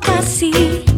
toca.